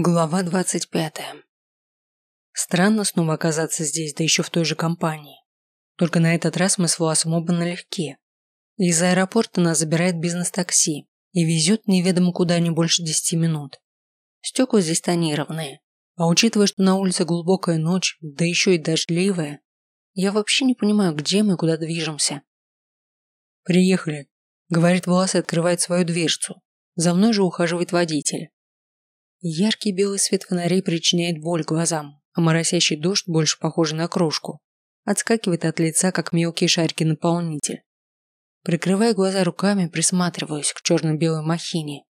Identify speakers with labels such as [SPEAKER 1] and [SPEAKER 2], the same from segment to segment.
[SPEAKER 1] Глава двадцать пятая. Странно снова оказаться здесь, да еще в той же компании. Только на этот раз мы с Власом оба налегке. Из аэропорта нас забирает бизнес-такси и везет неведомо куда не больше десяти минут. Стекла здесь тонированные, а учитывая, что на улице глубокая ночь, да еще и дождливая, я вообще не понимаю, где мы и куда движемся. «Приехали», – говорит Влас и открывает свою дверцу. За мной же ухаживает водитель. Яркий белый свет фонарей причиняет боль глазам, а моросящий дождь, больше похожий на крошку, отскакивает от лица, как мелкие шарики-наполнитель. Прикрывая глаза руками, присматриваюсь к черно-белой махине.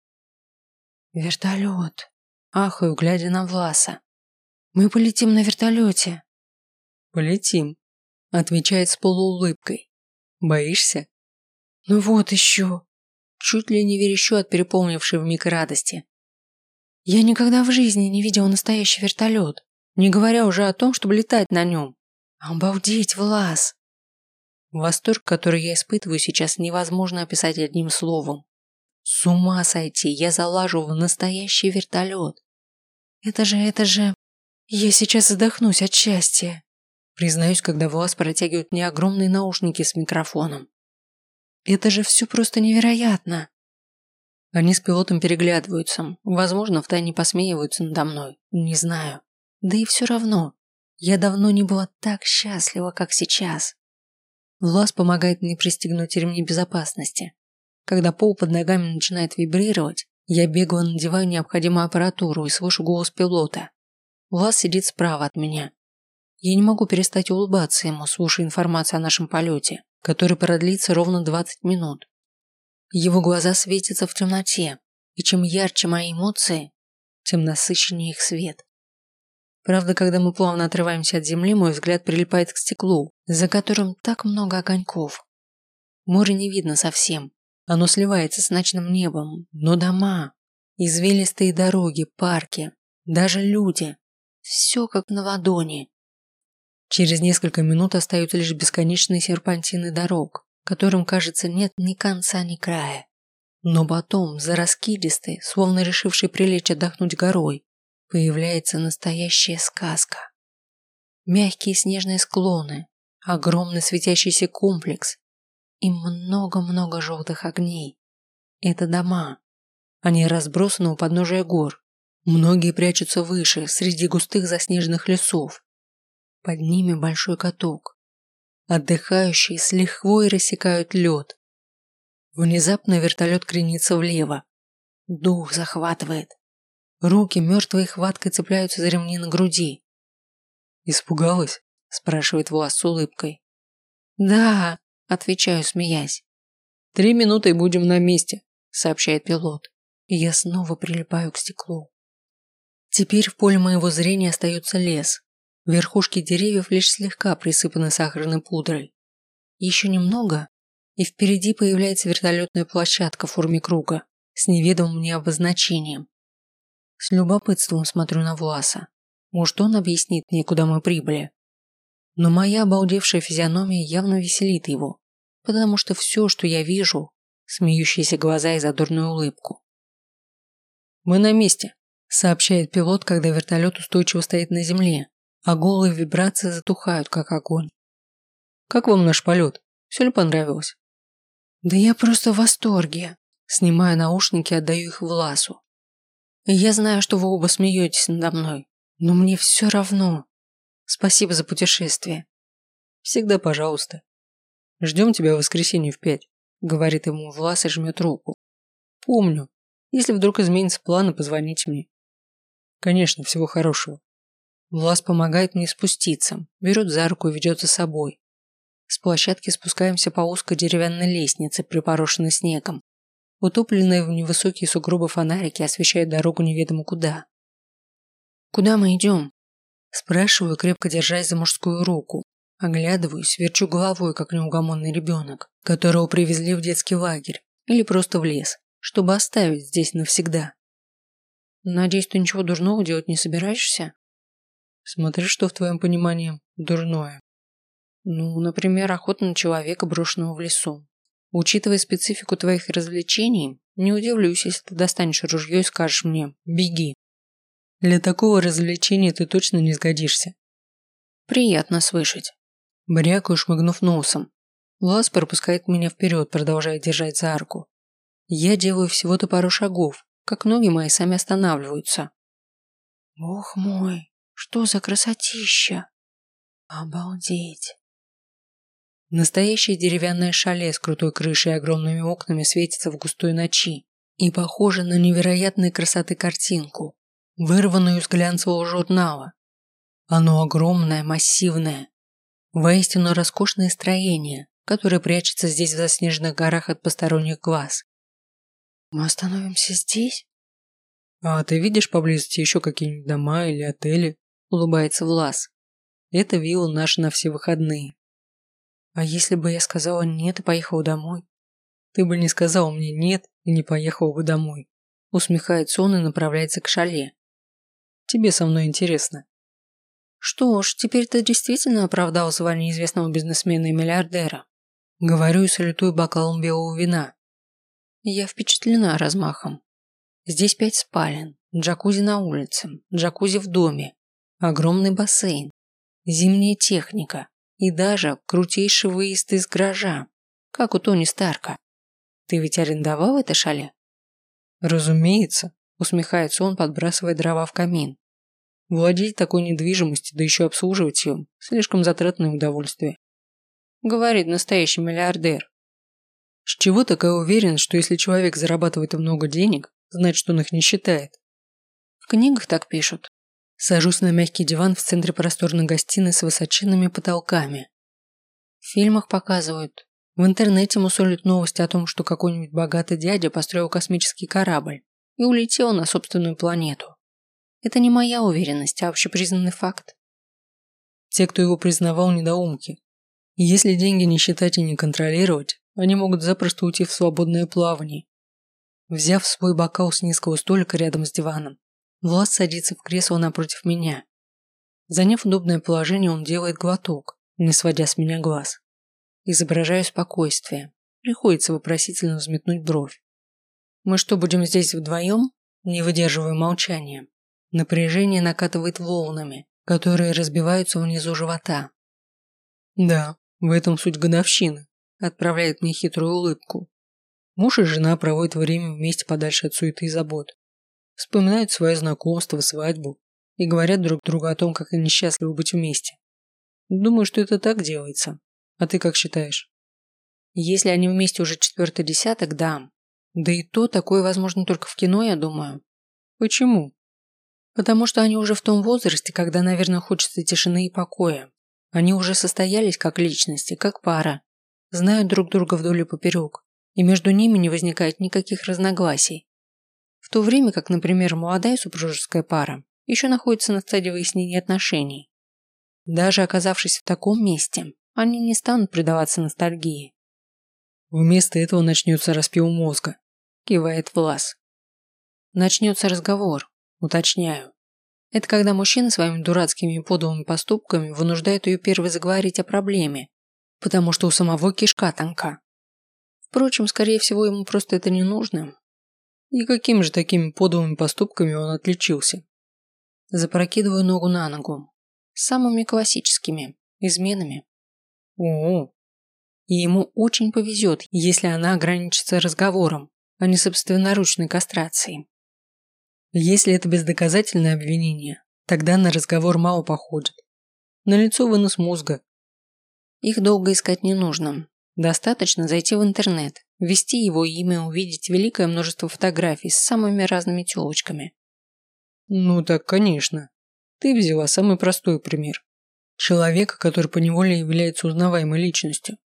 [SPEAKER 1] «Вертолет!» Ахаю, глядя на Власа. «Мы полетим на вертолете!»
[SPEAKER 2] «Полетим», — отвечает с полуулыбкой. «Боишься?»
[SPEAKER 1] «Ну вот еще!» Чуть ли не верещу от переполнившей вмиг радости. Я никогда в жизни не видела настоящий вертолет, не говоря уже о том, чтобы летать на нем. Обалдеть, Влас! Восторг, который я испытываю сейчас, невозможно описать одним словом. С ума сойти, я залажу в настоящий вертолет. Это же, это же... Я сейчас задохнусь от счастья. Признаюсь, когда Влас протягивает мне огромные наушники с микрофоном. Это же все просто невероятно. Они с пилотом переглядываются, возможно, втайне посмеиваются надо мной, не знаю. Да и все равно, я давно не была так счастлива, как сейчас. Влас помогает мне пристегнуть ремни безопасности. Когда пол под ногами начинает вибрировать, я бегло надеваю необходимую аппаратуру и слышу голос пилота. Влас сидит справа от меня. Я не могу перестать улыбаться ему, слушая информацию о нашем полете, который продлится ровно 20 минут. Его глаза светятся в темноте, и чем ярче мои эмоции, тем насыщеннее их свет. Правда, когда мы плавно отрываемся от земли, мой взгляд прилипает к стеклу, за которым так много огоньков. Море не видно совсем. Оно сливается с ночным небом, но дома, извилистые дороги, парки, даже люди. Все как на ладони. Через несколько минут остаются лишь бесконечные серпантины дорог, которым, кажется, нет ни конца, ни края. Но потом, за раскидистой, словно решившей прилечь отдохнуть горой, появляется настоящая сказка. Мягкие снежные склоны, огромный светящийся комплекс и много-много желтых огней. Это дома. Они разбросаны у подножия гор. Многие прячутся выше, среди густых заснеженных лесов. Под ними большой каток, Отдыхающие с лихвой рассекают лед. Внезапно вертолет кренится влево. Дух захватывает. Руки мертвой хваткой цепляются за ремни на груди.
[SPEAKER 2] «Испугалась?» – спрашивает Влас с улыбкой.
[SPEAKER 1] «Да», – отвечаю, смеясь.
[SPEAKER 2] «Три минуты и будем на месте», – сообщает пилот.
[SPEAKER 1] И я снова прилипаю к стеклу. Теперь в поле моего зрения остается лес, Верхушки деревьев лишь слегка присыпаны сахарной пудрой. Еще немного, и впереди появляется вертолетная площадка в форме круга с неведомым мне обозначением. С любопытством смотрю на Власа. Может, он объяснит мне, куда мы прибыли. Но моя обалдевшая физиономия явно веселит его, потому что все, что я вижу, смеющиеся глаза и задорную улыбку.
[SPEAKER 2] «Мы на месте», – сообщает пилот, когда вертолет устойчиво стоит на земле, а голые вибрации затухают, как огонь. Как вам наш полет? Все ли понравилось?
[SPEAKER 1] Да я просто в восторге. Снимаю наушники, отдаю их Власу. Я знаю, что вы оба смеетесь надо мной, но мне все равно. Спасибо за путешествие.
[SPEAKER 2] Всегда пожалуйста. Ждем тебя в воскресенье в пять, говорит ему Влас и жмет руку. Помню. Если вдруг изменится планы, позвоните мне. Конечно, всего хорошего.
[SPEAKER 1] Влас помогает мне спуститься, берет за руку и ведет за собой. С площадки спускаемся по узкой деревянной лестнице, припорошенной снегом. Утопленные в невысокие сугробы фонарики освещают дорогу неведомо куда. «Куда мы идем?» Спрашиваю, крепко держась за мужскую руку. Оглядываюсь, верчу головой, как неугомонный ребенок, которого привезли в детский лагерь или просто в лес, чтобы оставить здесь навсегда. «Надеюсь, ты ничего дурного делать не собираешься?»
[SPEAKER 2] Смотри, что в твоем понимании дурное.
[SPEAKER 1] Ну, например, охота на человека, брошенного в лесу. Учитывая специфику твоих развлечений, не удивлюсь, если ты достанешь ружье и скажешь мне «беги».
[SPEAKER 2] Для такого развлечения ты точно не сгодишься.
[SPEAKER 1] Приятно слышать.
[SPEAKER 2] Брякаю, шмыгнув носом. Влас пропускает меня вперед, продолжая держать за арку. Я делаю всего-то пару шагов, как ноги мои сами останавливаются. Бог мой, что за красотища! Обалдеть! Настоящее деревянное шале с крутой крышей и огромными окнами светится в густой ночи и похоже на невероятной красоты картинку, вырванную из глянцевого журнала. Оно огромное, массивное, воистину роскошное строение, которое прячется здесь в заснеженных горах от посторонних глаз. Мы остановимся здесь? А ты видишь поблизости еще какие-нибудь дома или отели? Улыбается Влас. Это вилла наша на все выходные. А если бы я сказала нет и поехала домой? Ты бы не сказал мне нет и не поехал бы домой. Усмехается он и направляется к шале. Тебе со мной интересно. Что ж, теперь ты действительно оправдал звание известного бизнесмена и миллиардера. Говорю и салютую бокалом белого вина. Я впечатлена размахом. Здесь пять спален, джакузи на улице, джакузи в доме, огромный бассейн, зимняя техника и даже крутейший выезд из гаража, как у Тони Старка. Ты ведь арендовал это шале? Разумеется, усмехается он, подбрасывая дрова в камин. Владеть такой недвижимостью, да еще обслуживать ее, слишком затратное удовольствие. Говорит настоящий миллиардер. С чего такая уверенность, что если человек зарабатывает много денег, значит, он их не считает? В книгах так пишут. Сажусь на мягкий диван в центре просторной гостиной с высоченными потолками. В фильмах показывают. В интернете мусолят новости о том, что какой-нибудь богатый дядя построил космический корабль и улетел на собственную планету. Это не моя уверенность, а общепризнанный факт. Те, кто его признавал, недоумки. Если деньги не считать и не контролировать, они могут запросто уйти в свободное плавание. Взяв свой бокал с низкого столика рядом с диваном, Влад садится в кресло напротив меня. Заняв удобное положение, он делает глоток, не сводя с меня глаз. Изображаю спокойствие. Приходится вопросительно взметнуть бровь. Мы что, будем здесь вдвоем? Не выдерживаю молчания. Напряжение накатывает волнами, которые разбиваются внизу живота. Да, в этом суть годовщины отправляет мне хитрую улыбку. Муж и жена проводят время вместе подальше от суеты и забот. Вспоминают свое знакомство, свадьбу и говорят друг другу о том, как они счастливы быть вместе. Думаю, что это так делается. А ты как считаешь? Если они вместе уже четвертый десяток, да. Да и то такое возможно только в кино, я думаю. Почему? Потому что они уже в том возрасте, когда, наверное, хочется тишины и покоя. Они уже состоялись как личности, как пара, знают друг друга вдоль и поперек, и между ними не возникает никаких разногласий. В то время как, например, молодая супружеская пара еще находится на стадии выяснения отношений. Даже оказавшись в таком месте, они не станут предаваться ностальгии. Вместо этого начнется распил мозга, кивает Влас. Начнется разговор, уточняю. Это когда мужчина своими дурацкими и подлыми поступками вынуждает ее первой заговорить о проблеме, потому что у самого кишка тонка. Впрочем, скорее всего, ему просто это не нужно. И какими же такими подлыми поступками он отличился? Запрокидываю ногу на ногу. Самыми классическими. Изменами. О, И ему очень повезет, если она ограничится разговором, а не собственноручной кастрацией. Если это бездоказательное обвинение, тогда на разговор мало походит. На лицо вынос мозга, их долго искать не нужно. Достаточно зайти в интернет, ввести его имя, увидеть великое множество фотографий с самыми разными телочками. Ну так, конечно. Ты взяла самый простой пример. Человека, который поневоле является узнаваемой личностью.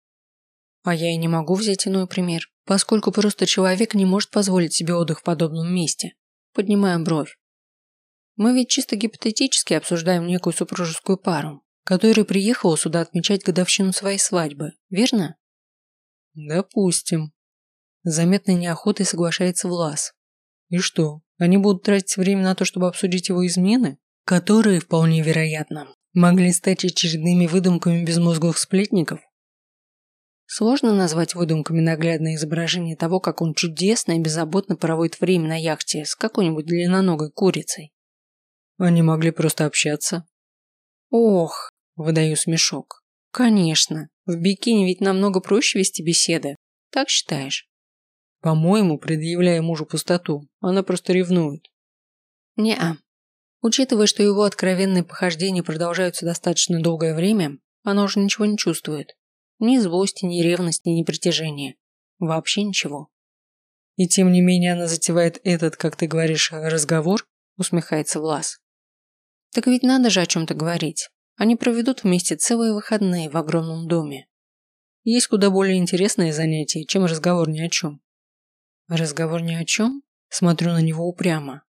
[SPEAKER 2] А я и не могу взять иной пример, поскольку просто человек не может позволить себе отдых в подобном месте. Поднимая бровь. Мы ведь чисто гипотетически обсуждаем некую супружескую пару, который приехал сюда отмечать годовщину своей свадьбы, верно? Допустим. Заметной неохотой соглашается Влас. И что, они будут тратить время на то, чтобы обсудить его измены, которые, вполне вероятно, могли стать очередными выдумками безмозглых сплетников? Сложно назвать выдумками наглядное изображение того, как он чудесно и беззаботно проводит время на яхте с какой-нибудь длинноногой курицей. Они могли просто общаться.
[SPEAKER 1] Ох, выдаю смешок. Конечно, в бикини ведь намного проще вести беседы. Так считаешь?
[SPEAKER 2] По-моему, предъявляя мужу пустоту, она просто ревнует.
[SPEAKER 1] Не-а. Учитывая, что его откровенные похождения продолжаются достаточно долгое время, она уже ничего не чувствует. Ни злости, ни ревности, ни притяжения. Вообще ничего.
[SPEAKER 2] И тем не менее она затевает этот, как ты говоришь, разговор, усмехается Влас.
[SPEAKER 1] Так ведь надо же о чем-то говорить. Они проведут вместе целые выходные в огромном доме.
[SPEAKER 2] Есть куда более интересное занятие, чем разговор ни о чем.
[SPEAKER 1] Разговор ни о чем? Смотрю на него упрямо.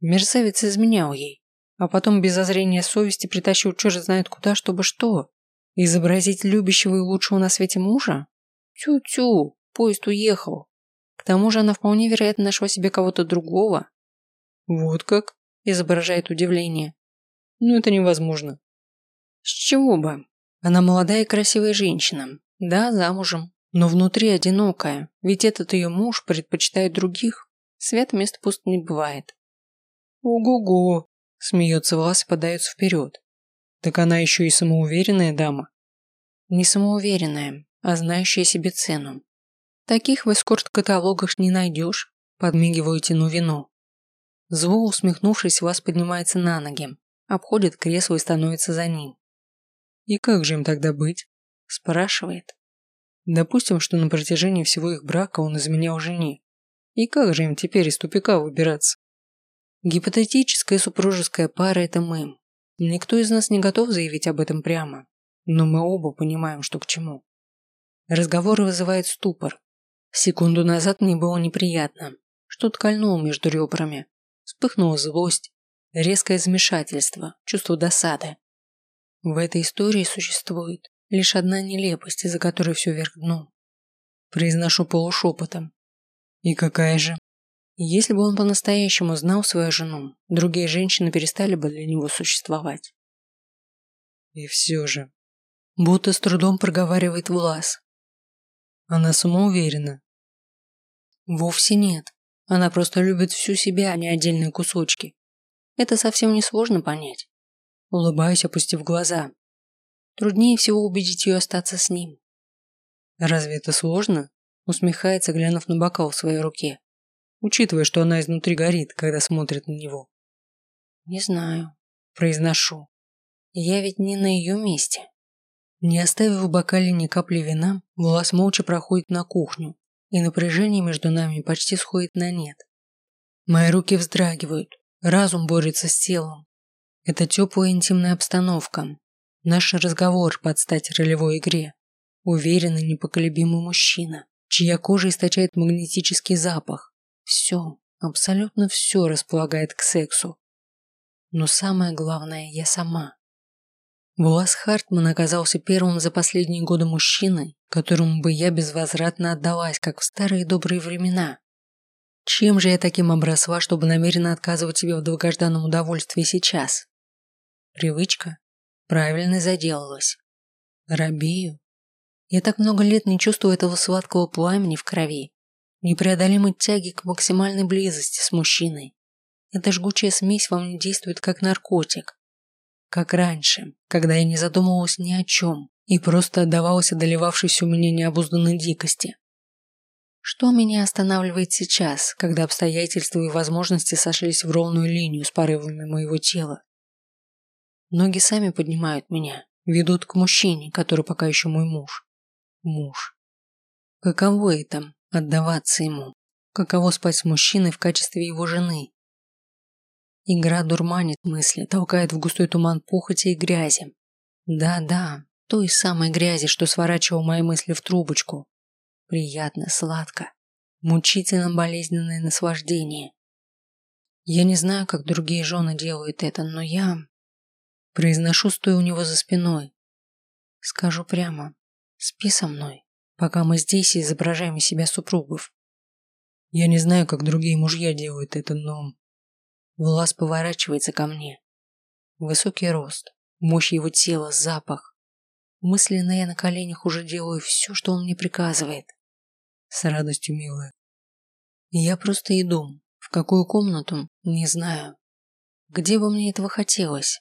[SPEAKER 1] Мерзавец изменял ей, а потом без озрения совести притащил черт знает куда, чтобы что? Изобразить любящего и лучшего на свете мужа? Тю-тю, поезд уехал. К тому же она вполне вероятно нашла себе кого-то другого.
[SPEAKER 2] Вот как? Изображает удивление. Ну это невозможно.
[SPEAKER 1] С чего бы? Она молодая и красивая женщина. Да, замужем. Но внутри одинокая, ведь этот ее муж предпочитает других. Свет мест пуст не бывает.
[SPEAKER 2] Ого-го, смеется Влас и подается вперед. Так она еще и самоуверенная дама.
[SPEAKER 1] Не самоуверенная, а знающая себе цену. Таких в эскорт-каталогах не найдешь, подмигиваю тяну вино. Зло, усмехнувшись, Вас поднимается на ноги, обходит кресло и становится за ним.
[SPEAKER 2] «И как же им тогда быть?»
[SPEAKER 1] – спрашивает.
[SPEAKER 2] «Допустим, что на протяжении всего их брака он изменял жене. И как же им теперь из тупика выбираться?»
[SPEAKER 1] Гипотетическая супружеская пара – это мы. Никто из нас не готов заявить об этом прямо, но мы оба понимаем, что к чему. Разговор вызывает ступор. Секунду назад мне было неприятно. Что-то кольнуло между ребрами. Вспыхнула злость, резкое замешательство, чувство досады. В этой истории существует лишь одна нелепость, из-за которой все вверх дном. Произношу полушепотом.
[SPEAKER 2] И какая же?
[SPEAKER 1] Если бы он по-настоящему знал свою жену, другие женщины перестали бы для него существовать.
[SPEAKER 2] И все же.
[SPEAKER 1] Будто с трудом проговаривает Влас.
[SPEAKER 2] Она самоуверена.
[SPEAKER 1] Вовсе нет. Она просто любит всю себя, а не отдельные кусочки. Это совсем не сложно понять. Улыбаюсь, опустив глаза. Труднее всего убедить ее остаться с ним.
[SPEAKER 2] Разве это сложно? Усмехается, глянув на бокал в своей руке учитывая, что она изнутри горит, когда смотрит на него.
[SPEAKER 1] Не знаю, произношу. Я ведь не на ее месте. Не оставив в бокале ни капли вина, Влас молча проходит на кухню, и напряжение между нами почти сходит на нет. Мои руки вздрагивают, разум борется с телом. Это теплая интимная обстановка, наш разговор под стать ролевой игре. Уверенный, непоколебимый мужчина, чья кожа источает магнетический запах, все, абсолютно все располагает к сексу. Но самое главное, я сама. Буас Хартман оказался первым за последние годы мужчиной, которому бы я безвозвратно отдалась, как в старые добрые времена. Чем же я таким обросла, чтобы намеренно отказывать себе в долгожданном удовольствии сейчас? Привычка? Правильно заделалась. Робею. Я так много лет не чувствую этого сладкого пламени в крови, непреодолимой тяги к максимальной близости с мужчиной. Эта жгучая смесь во мне действует как наркотик. Как раньше, когда я не задумывалась ни о чем и просто отдавалась одолевавшейся у меня необузданной дикости. Что меня останавливает сейчас, когда обстоятельства и возможности сошлись в ровную линию с порывами моего тела? Ноги сами поднимают меня, ведут к мужчине, который пока еще мой муж. Муж. Каково это Отдаваться ему. Каково спать с мужчиной в качестве его жены. Игра дурманит мысли, толкает в густой туман похоти и грязи. Да-да, той самой грязи, что сворачивал мои мысли в трубочку. Приятно, сладко. Мучительно болезненное наслаждение. Я не знаю, как другие жены делают это, но я... Произношу, стоя у него за спиной. Скажу прямо. Спи со мной пока мы здесь и изображаем из себя супругов. Я не знаю, как другие мужья делают это, но... Влас поворачивается ко мне. Высокий рост, мощь его тела, запах. Мысленно я на коленях уже делаю все, что он мне приказывает. С радостью, милая. Я просто иду. В какую комнату? Не знаю. Где бы мне этого хотелось?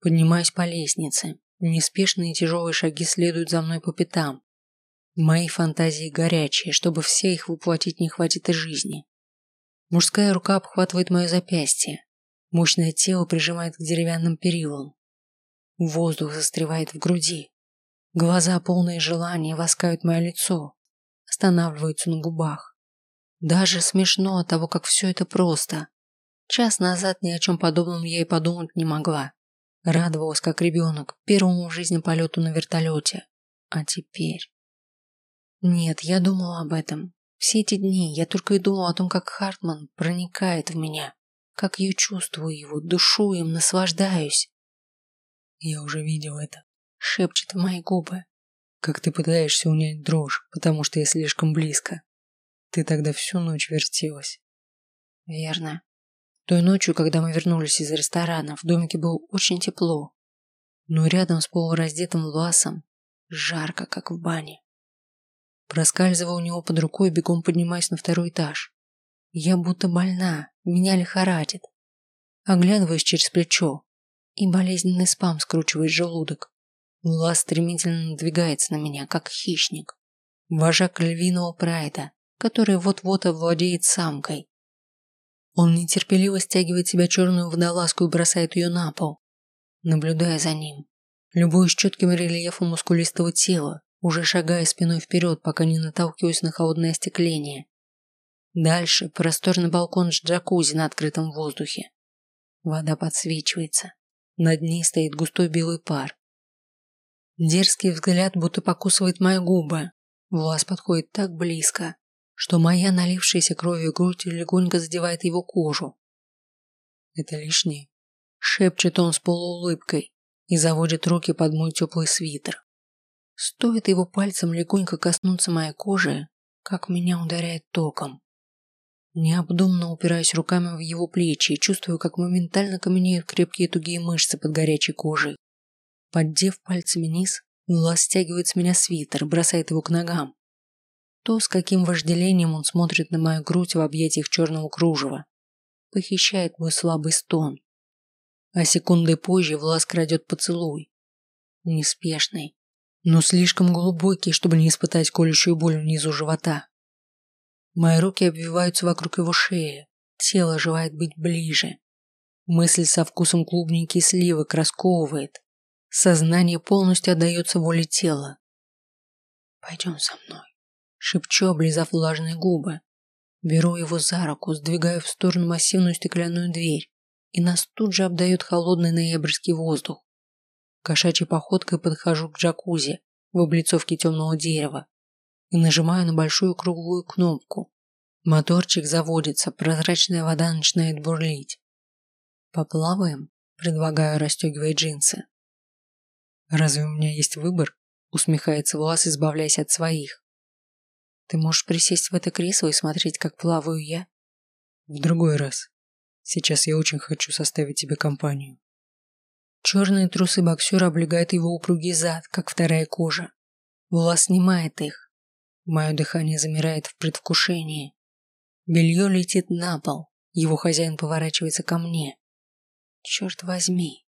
[SPEAKER 1] Поднимаюсь по лестнице. Неспешные тяжелые шаги следуют за мной по пятам. Мои фантазии горячие, чтобы все их воплотить не хватит и жизни. Мужская рука обхватывает мое запястье. Мощное тело прижимает к деревянным перилам. Воздух застревает в груди. Глаза, полные желания, воскают мое лицо. Останавливаются на губах. Даже смешно от того, как все это просто. Час назад ни о чем подобном я и подумать не могла. Радовалась, как ребенок, первому в жизни полету на вертолете. А теперь... Нет, я думала об этом. Все эти дни я только и думала о том, как Хартман проникает в меня, как я чувствую его, душу им, наслаждаюсь.
[SPEAKER 2] Я уже видел это.
[SPEAKER 1] Шепчет в мои губы.
[SPEAKER 2] Как ты пытаешься унять дрожь, потому что я слишком близко. Ты тогда всю ночь вертелась.
[SPEAKER 1] Верно. Той ночью, когда мы вернулись из ресторана, в домике было очень тепло. Но рядом с полураздетым Власом жарко, как в бане. Проскальзывая у него под рукой, бегом поднимаясь на второй этаж. Я будто больна, меня лихорадит. Оглядываюсь через плечо, и болезненный спам скручивает желудок. Влас стремительно надвигается на меня, как хищник. Вожак львиного прайда, который вот-вот овладеет самкой. Он нетерпеливо стягивает себя черную водолазку и бросает ее на пол. Наблюдая за ним, любуюсь четким рельефом мускулистого тела, уже шагая спиной вперед, пока не наталкиваюсь на холодное остекление. Дальше просторный балкон с джакузи на открытом воздухе. Вода подсвечивается. Над ней стоит густой белый пар. Дерзкий взгляд будто покусывает мои губы. Влас подходит так близко, что моя налившаяся кровью грудь легонько задевает его кожу.
[SPEAKER 2] Это лишнее.
[SPEAKER 1] Шепчет он с полуулыбкой и заводит руки под мой теплый свитер. Стоит его пальцем легонько коснуться моей кожи, как меня ударяет током. Необдуманно упираюсь руками в его плечи и чувствую, как моментально каменеют крепкие тугие мышцы под горячей кожей. Поддев пальцами низ, Влас стягивает с меня свитер, бросает его к ногам. То, с каким вожделением он смотрит на мою грудь в объятиях черного кружева, похищает мой слабый стон. А секундой позже Влас крадет поцелуй. Неспешный, но слишком глубокий, чтобы не испытать колющую боль внизу живота. Мои руки обвиваются вокруг его шеи, тело желает быть ближе. Мысль со вкусом клубники и сливок расковывает, Сознание полностью отдается воле тела. «Пойдем со мной», – шепчу, облизав влажные губы. Беру его за руку, сдвигаю в сторону массивную стеклянную дверь, и нас тут же обдает холодный ноябрьский воздух. Кошачьей походкой подхожу к джакузи в облицовке темного дерева и нажимаю на большую круглую кнопку. Моторчик заводится, прозрачная вода начинает бурлить. «Поплаваем?» – предлагаю, расстегивая джинсы.
[SPEAKER 2] Разве у меня есть выбор?
[SPEAKER 1] Усмехается Влас, избавляясь от своих. Ты можешь присесть в это кресло и смотреть, как плаваю я?
[SPEAKER 2] В другой раз. Сейчас я очень хочу составить тебе компанию.
[SPEAKER 1] Черные трусы боксера облегают его упругий зад, как вторая кожа. Влас снимает их. Мое дыхание замирает в предвкушении. Белье летит на пол. Его хозяин поворачивается ко мне. Черт возьми.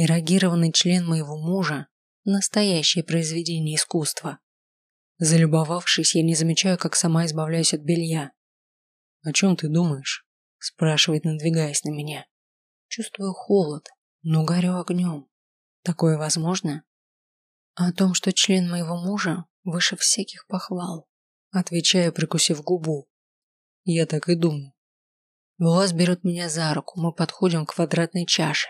[SPEAKER 1] Эрогированный член моего мужа – настоящее произведение искусства. Залюбовавшись, я не замечаю, как сама избавляюсь от белья.
[SPEAKER 2] «О чем ты думаешь?» – спрашивает, надвигаясь на меня.
[SPEAKER 1] Чувствую холод, но горю огнем. Такое возможно? О том, что член моего мужа выше всяких похвал. Отвечаю, прикусив губу.
[SPEAKER 2] Я так и думаю.
[SPEAKER 1] Влас берет меня за руку, мы подходим к квадратной чаше.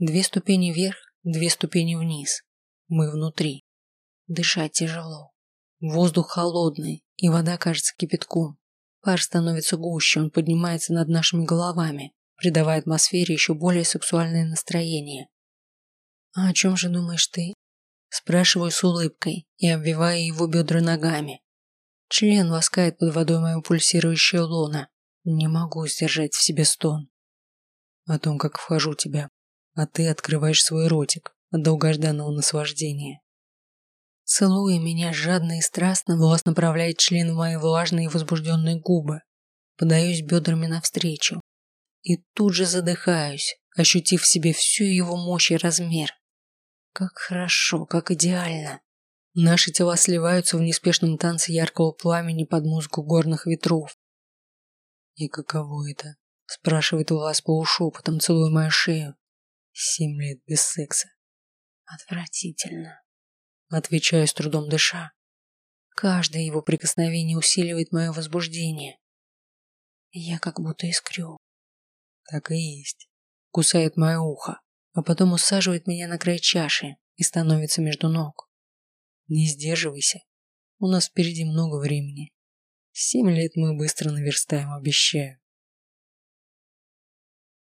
[SPEAKER 1] Две ступени вверх, две ступени вниз. Мы внутри. Дышать тяжело. Воздух холодный, и вода кажется кипятком. Пар становится гуще, он поднимается над нашими головами, придавая атмосфере еще более сексуальное настроение. «А о чем же думаешь ты?» Спрашиваю с улыбкой и обвивая его бедра ногами. Член ласкает под водой мою пульсирующую лона. Не могу сдержать в себе стон.
[SPEAKER 2] О том, как вхожу в тебя, а ты открываешь свой ротик от долгожданного наслаждения.
[SPEAKER 1] Целуя меня жадно и страстно, Влас направляет член в мои влажные и возбужденные губы. Подаюсь бедрами навстречу. И тут же задыхаюсь, ощутив в себе всю его мощь и размер. Как хорошо, как идеально. Наши тела сливаются в неспешном танце яркого пламени под музыку горных ветров.
[SPEAKER 2] «И каково это?» – спрашивает Влас полушепотом, целуя мою шею. «Семь лет без секса».
[SPEAKER 1] «Отвратительно», – отвечаю с трудом дыша. Каждое его прикосновение усиливает мое возбуждение. Я как будто искрю.
[SPEAKER 2] Так и есть. Кусает мое ухо, а потом усаживает меня на край чаши и становится между ног. Не сдерживайся. У нас впереди много времени. Семь лет мы быстро наверстаем, обещаю.